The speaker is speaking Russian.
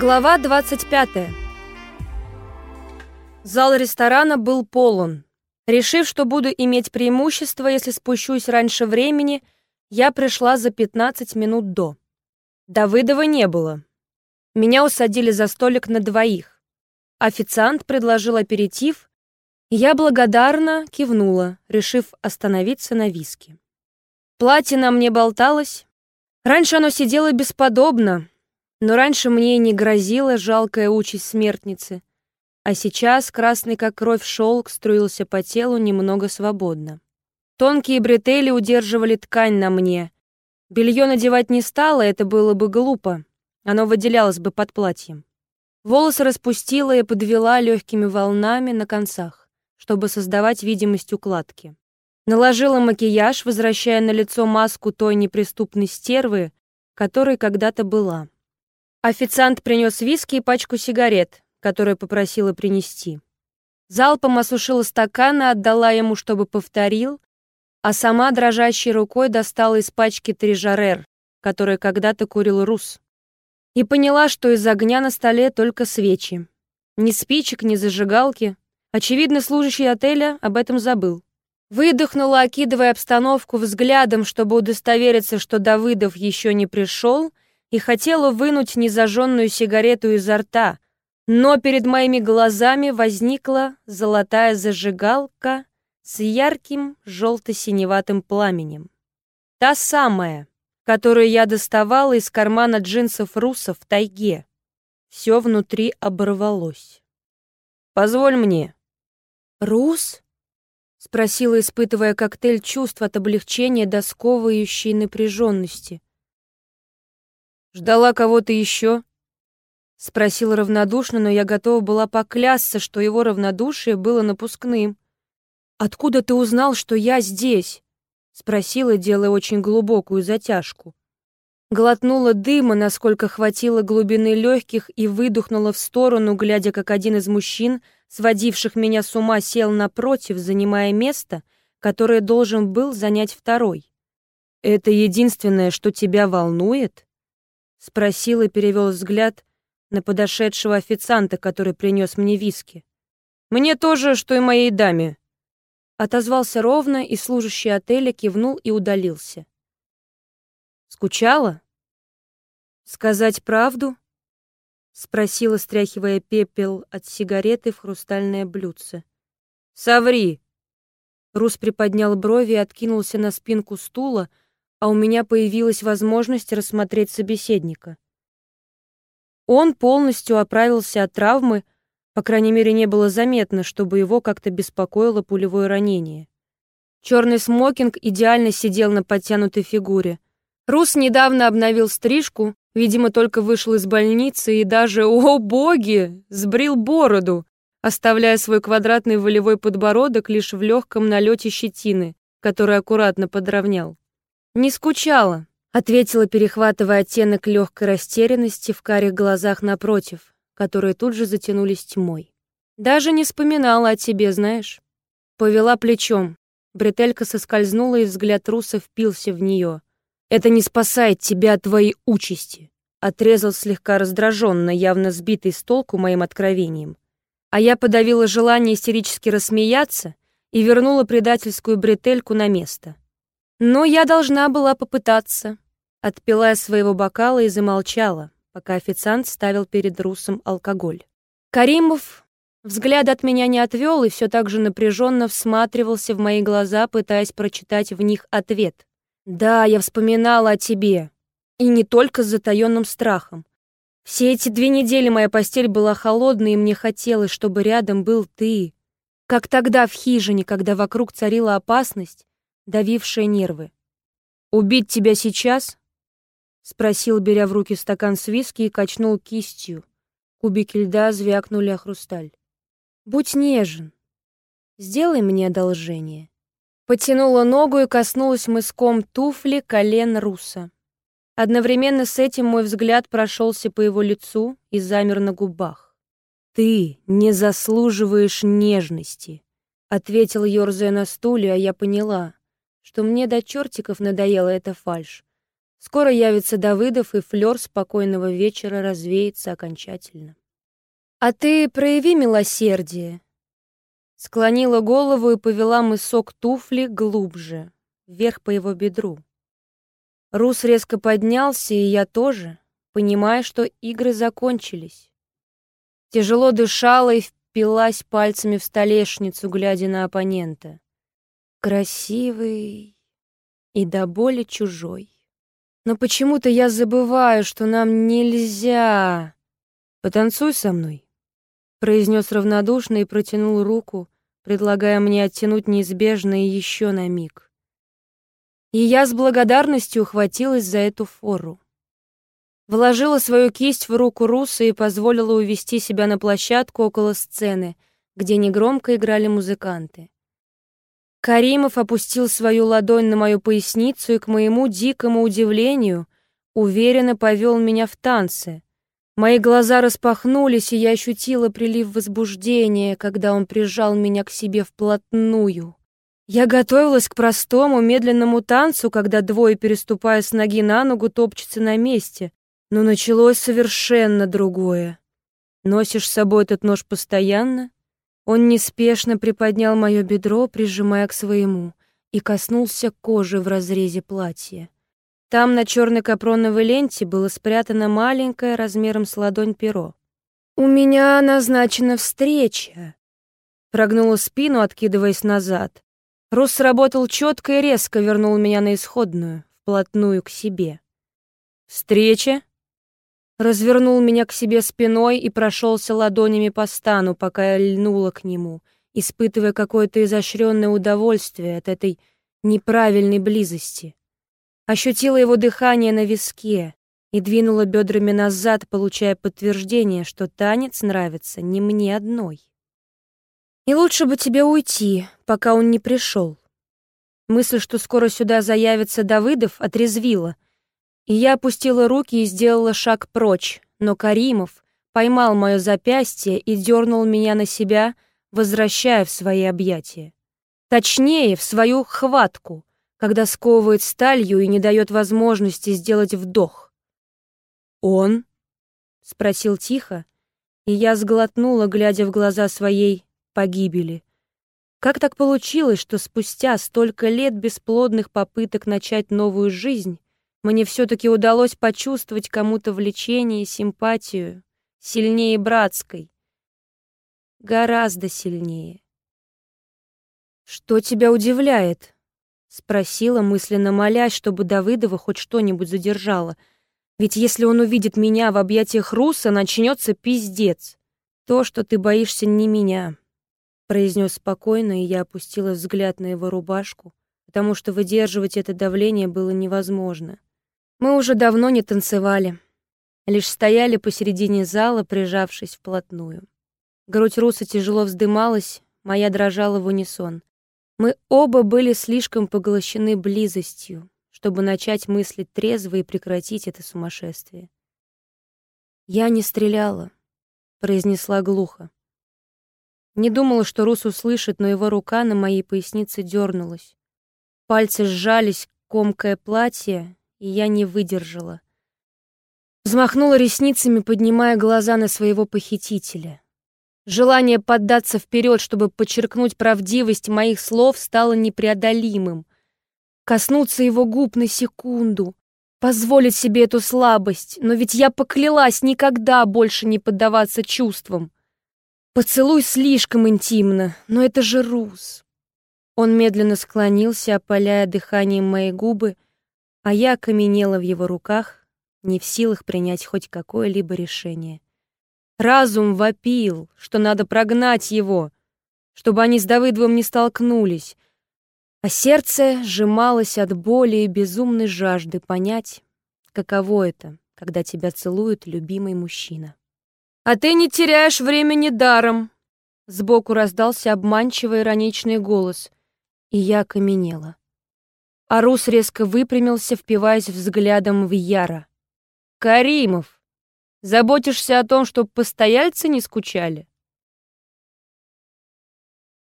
Глава 25. Зал ресторана был полон. Решив, что буду иметь преимущество, если спущусь раньше времени, я пришла за 15 минут до. Давыдова не было. Меня усадили за столик на двоих. Официант предложил аперитив, я благодарно кивнула, решив остановиться на виске. Платье на мне болталось. Раньше оно сидело бесподобно, но раньше мне не грозила жалкая участь смертницы, а сейчас красный как кровь шелк струился по телу немного свободно. Тонкие бретели удерживали ткань на мне. Белье надевать не стало, это было бы глупо. Оно выделялось бы под платьем. Волосы распустила и подвела легкими волнами на концах, чтобы создавать видимость укладки. Наложила макияж, возвращая на лицо маску той неприступной стервы, которой когда-то была. Официант принес виски и пачку сигарет, которую попросила принести. Залпом осушила и отдала ему, чтобы повторил, а сама дрожащей рукой достала из пачки три жарер, которые когда-то курил Рус. И поняла, что из огня на столе только свечи. Ни спичек, ни зажигалки. Очевидно, служащий отеля об этом забыл. Выдохнула, окидывая обстановку взглядом, чтобы удостовериться, что Давыдов еще не пришел, и хотела вынуть незажженную сигарету изо рта, но перед моими глазами возникла золотая зажигалка с ярким желто-синеватым пламенем. Та самая, которую я доставала из кармана джинсов Руса в тайге. Все внутри оборвалось. «Позволь мне». «Рус?» — спросила, испытывая коктейль чувств от облегчения до сковывающей напряженности. Ждала кого-то еще? Спросил равнодушно, но я готова была поклясться, что его равнодушие было напускным. «Откуда ты узнал, что я здесь?» Спросила, делая очень глубокую затяжку. Глотнула дыма, насколько хватило глубины легких, и выдохнула в сторону, глядя, как один из мужчин, сводивших меня с ума, сел напротив, занимая место, которое должен был занять второй. «Это единственное, что тебя волнует?» Спросил и перевел взгляд на подошедшего официанта, который принес мне виски. «Мне тоже, что и моей даме». Отозвался ровно, и служащий отеля кивнул и удалился. «Скучала?» «Сказать правду?» Спросила, стряхивая пепел от сигареты в хрустальное блюдце. «Соври!» Рус приподнял брови и откинулся на спинку стула, а у меня появилась возможность рассмотреть собеседника. Он полностью оправился от травмы, по крайней мере, не было заметно, чтобы его как-то беспокоило пулевое ранение. Черный смокинг идеально сидел на подтянутой фигуре. Рус недавно обновил стрижку, видимо, только вышел из больницы и даже, о боги, сбрил бороду, оставляя свой квадратный волевой подбородок лишь в легком налете щетины, который аккуратно подровнял. «Не скучала», — ответила, перехватывая оттенок легкой растерянности в карих глазах напротив, которые тут же затянулись тьмой. «Даже не вспоминала о тебе, знаешь». Повела плечом. Бретелька соскользнула, и взгляд Руса впился в нее. «Это не спасает тебя от твоей участи», — отрезал слегка раздраженно, явно сбитый с толку моим откровением. А я подавила желание истерически рассмеяться и вернула предательскую бретельку на место. Но я должна была попытаться. Отпила своего бокала и замолчала, пока официант ставил перед Русом алкоголь. Каримов взгляд от меня не отвел и все так же напряженно всматривался в мои глаза, пытаясь прочитать в них ответ. «Да, я вспоминала о тебе. И не только с затаенным страхом. Все эти две недели моя постель была холодной, и мне хотелось, чтобы рядом был ты. Как тогда в хижине, когда вокруг царила опасность, давившая нервы. «Убить тебя сейчас?» — спросил, беря в руки стакан с виски и качнул кистью. Кубики льда звякнули о хрусталь. «Будь нежен. Сделай мне одолжение». Потянула ногу и коснулась мыском туфли колен Руса. Одновременно с этим мой взгляд прошелся по его лицу и замер на губах. «Ты не заслуживаешь нежности», — ответил, ерзая на стуле, а я поняла что мне до чертиков надоела эта фальшь. Скоро явится Давыдов, и флёр спокойного вечера развеется окончательно. «А ты прояви милосердие!» Склонила голову и повела мысок туфли глубже, вверх по его бедру. Рус резко поднялся, и я тоже, понимая, что игры закончились. Тяжело дышала и впилась пальцами в столешницу, глядя на оппонента. Красивый и до боли чужой. Но почему-то я забываю, что нам нельзя. Потанцуй со мной, произнес равнодушно и протянул руку, предлагая мне оттянуть неизбежное еще на миг. И я с благодарностью ухватилась за эту фору. Вложила свою кисть в руку Руса и позволила увести себя на площадку около сцены, где негромко играли музыканты. Каримов опустил свою ладонь на мою поясницу и, к моему дикому удивлению, уверенно повел меня в танцы. Мои глаза распахнулись, и я ощутила прилив возбуждения, когда он прижал меня к себе вплотную. Я готовилась к простому, медленному танцу, когда двое, переступая с ноги на ногу, топчутся на месте, но началось совершенно другое. Носишь с собой этот нож постоянно? Он неспешно приподнял мое бедро, прижимая к своему, и коснулся кожи в разрезе платья. Там на черной капроновой ленте было спрятано маленькое размером с ладонь перо. «У меня назначена встреча!» Прогнула спину, откидываясь назад. Рус сработал четко и резко вернул меня на исходную, вплотную к себе. «Встреча?» Развернул меня к себе спиной и прошелся ладонями по стану, пока я льнула к нему, испытывая какое-то изощренное удовольствие от этой неправильной близости. Ощутила его дыхание на виске и двинула бедрами назад, получая подтверждение, что танец нравится не мне одной. И лучше бы тебе уйти, пока он не пришел. Мысль, что скоро сюда заявится Давыдов, отрезвила — я опустила руки и сделала шаг прочь, но Каримов поймал мое запястье и дернул меня на себя, возвращая в свои объятия. Точнее, в свою хватку, когда сковывает сталью и не дает возможности сделать вдох. «Он?» — спросил тихо, и я сглотнула, глядя в глаза своей погибели. Как так получилось, что спустя столько лет бесплодных попыток начать новую жизнь мне все-таки удалось почувствовать кому-то влечение и симпатию, сильнее братской. Гораздо сильнее. «Что тебя удивляет?» — спросила, мысленно молясь, чтобы Давыдова хоть что-нибудь задержала. «Ведь если он увидит меня в объятиях Руса, начнется пиздец. То, что ты боишься не меня», — произнес спокойно, и я опустила взгляд на его рубашку, потому что выдерживать это давление было невозможно. Мы уже давно не танцевали, лишь стояли посередине зала, прижавшись вплотную. Грудь Руса тяжело вздымалась, моя дрожала в унисон. Мы оба были слишком поглощены близостью, чтобы начать мыслить трезво и прекратить это сумасшествие. «Я не стреляла», — произнесла глухо. Не думала, что Рус услышит, но его рука на моей пояснице дернулась. Пальцы сжались, комкое платье, и я не выдержала. Взмахнула ресницами, поднимая глаза на своего похитителя. Желание поддаться вперед, чтобы подчеркнуть правдивость моих слов, стало непреодолимым. Коснуться его губ на секунду, позволить себе эту слабость, но ведь я поклялась никогда больше не поддаваться чувствам. Поцелуй слишком интимно, но это же Рус. Он медленно склонился, опаляя дыханием мои губы, а я окаменела в его руках, не в силах принять хоть какое-либо решение. Разум вопил, что надо прогнать его, чтобы они с Давыдовым не столкнулись, а сердце сжималось от боли и безумной жажды понять, каково это, когда тебя целует любимый мужчина. «А ты не теряешь времени даром!» Сбоку раздался обманчивый ироничный голос, и я окаменела. Арус резко выпрямился, впиваясь взглядом в Яра. «Каримов, заботишься о том, чтобы постояльцы не скучали?»